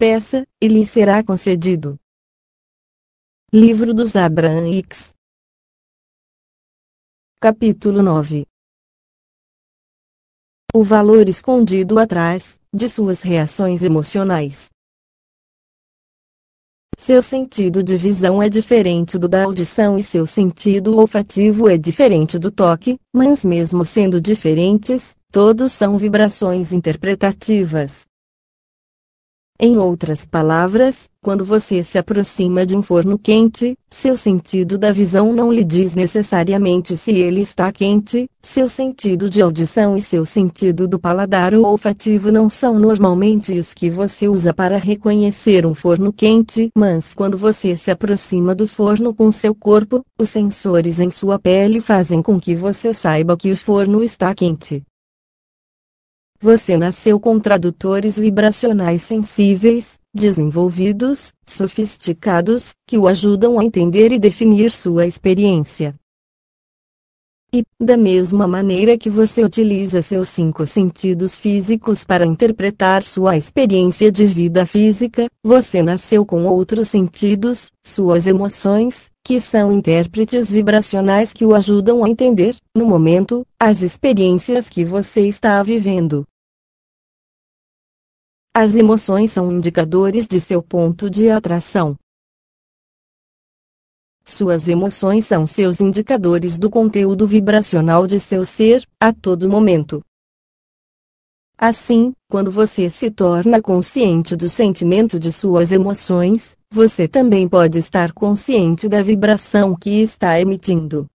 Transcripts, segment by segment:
peça, e lhe será concedido. Livro dos Abraãics Capítulo 9 O valor escondido atrás de suas reações emocionais. Seu sentido de visão é diferente do da audição e seu sentido olfativo é diferente do toque, mas mesmo sendo diferentes, todos são vibrações interpretativas. Em outras palavras, quando você se aproxima de um forno quente, seu sentido da visão não lhe diz necessariamente se ele está quente, seu sentido de audição e seu sentido do paladar ou olfativo não são normalmente os que você usa para reconhecer um forno quente, mas quando você se aproxima do forno com seu corpo, os sensores em sua pele fazem com que você saiba que o forno está quente. Você nasceu com tradutores vibracionais sensíveis, desenvolvidos, sofisticados, que o ajudam a entender e definir sua experiência. E, da mesma maneira que você utiliza seus cinco sentidos físicos para interpretar sua experiência de vida física, você nasceu com outros sentidos, suas emoções, que são intérpretes vibracionais que o ajudam a entender, no momento, as experiências que você está vivendo. As emoções são indicadores de seu ponto de atração. Suas emoções são seus indicadores do conteúdo vibracional de seu ser, a todo momento. Assim, quando você se torna consciente do sentimento de suas emoções, você também pode estar consciente da vibração que está emitindo.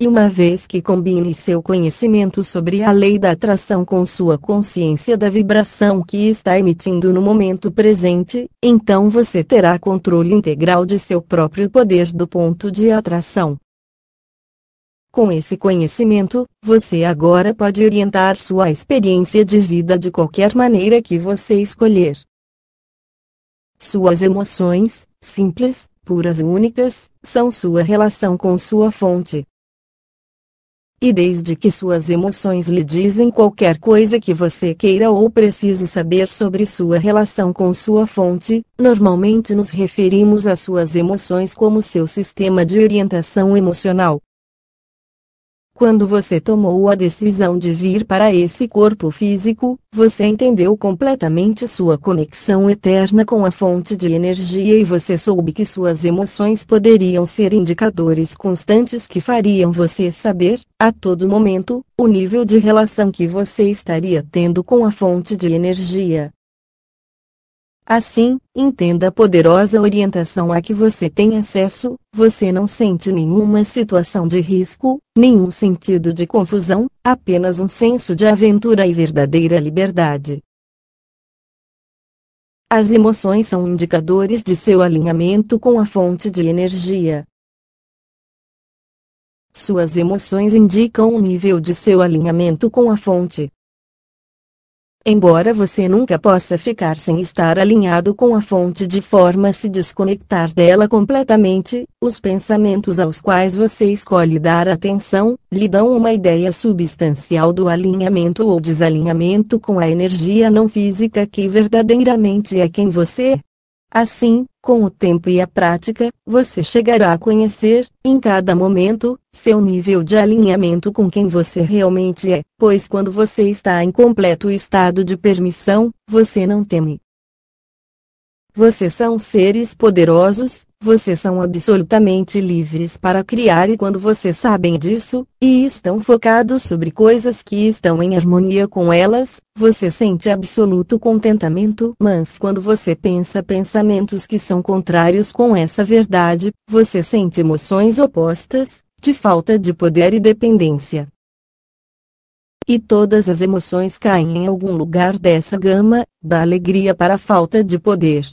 E uma vez que combine seu conhecimento sobre a lei da atração com sua consciência da vibração que está emitindo no momento presente, então você terá controle integral de seu próprio poder do ponto de atração. Com esse conhecimento, você agora pode orientar sua experiência de vida de qualquer maneira que você escolher. Suas emoções, simples, puras e únicas, são sua relação com sua fonte. E desde que suas emoções lhe dizem qualquer coisa que você queira ou precise saber sobre sua relação com sua fonte, normalmente nos referimos às suas emoções como seu sistema de orientação emocional. Quando você tomou a decisão de vir para esse corpo físico, você entendeu completamente sua conexão eterna com a fonte de energia e você soube que suas emoções poderiam ser indicadores constantes que fariam você saber, a todo momento, o nível de relação que você estaria tendo com a fonte de energia. Assim, entenda a poderosa orientação a que você tem acesso, você não sente nenhuma situação de risco, nenhum sentido de confusão, apenas um senso de aventura e verdadeira liberdade. As emoções são indicadores de seu alinhamento com a fonte de energia. Suas emoções indicam o nível de seu alinhamento com a fonte. Embora você nunca possa ficar sem estar alinhado com a fonte de forma a se desconectar dela completamente, os pensamentos aos quais você escolhe dar atenção, lhe dão uma ideia substancial do alinhamento ou desalinhamento com a energia não física que verdadeiramente é quem você é. Assim, com o tempo e a prática, você chegará a conhecer, em cada momento, seu nível de alinhamento com quem você realmente é, pois quando você está em completo estado de permissão, você não teme. Vocês são seres poderosos, vocês são absolutamente livres para criar e quando vocês sabem disso, e estão focados sobre coisas que estão em harmonia com elas, você sente absoluto contentamento. Mas quando você pensa pensamentos que são contrários com essa verdade, você sente emoções opostas, de falta de poder e dependência. E todas as emoções caem em algum lugar dessa gama, da alegria para a falta de poder.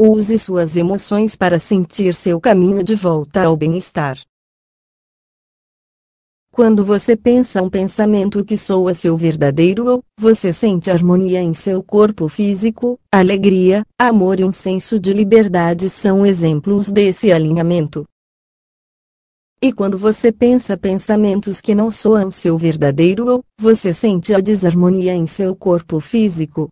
Use suas emoções para sentir seu caminho de volta ao bem-estar. Quando você pensa um pensamento que soa seu verdadeiro eu, você sente harmonia em seu corpo físico, alegria, amor e um senso de liberdade são exemplos desse alinhamento. E quando você pensa pensamentos que não soam seu verdadeiro eu, você sente a desarmonia em seu corpo físico.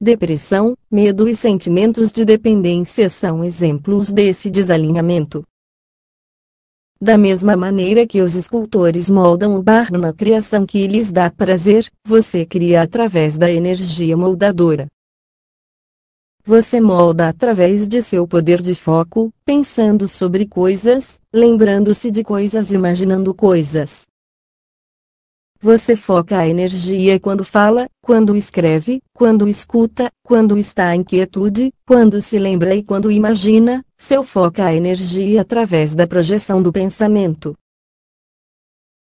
Depressão, medo e sentimentos de dependência são exemplos desse desalinhamento. Da mesma maneira que os escultores moldam o barro na criação que lhes dá prazer, você cria através da energia moldadora. Você molda através de seu poder de foco, pensando sobre coisas, lembrando-se de coisas, imaginando coisas. Você foca a energia quando fala, quando escreve, quando escuta, quando está em quietude, quando se lembra e quando imagina, seu foca a energia através da projeção do pensamento.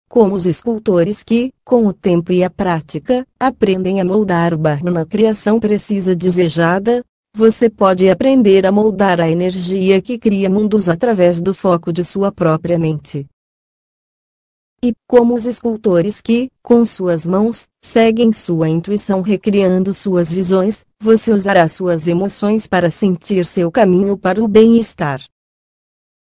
Como os escultores que, com o tempo e a prática, aprendem a moldar o barro na criação precisa desejada, você pode aprender a moldar a energia que cria mundos através do foco de sua própria mente. E, como os escultores que, com suas mãos, seguem sua intuição recriando suas visões, você usará suas emoções para sentir seu caminho para o bem-estar.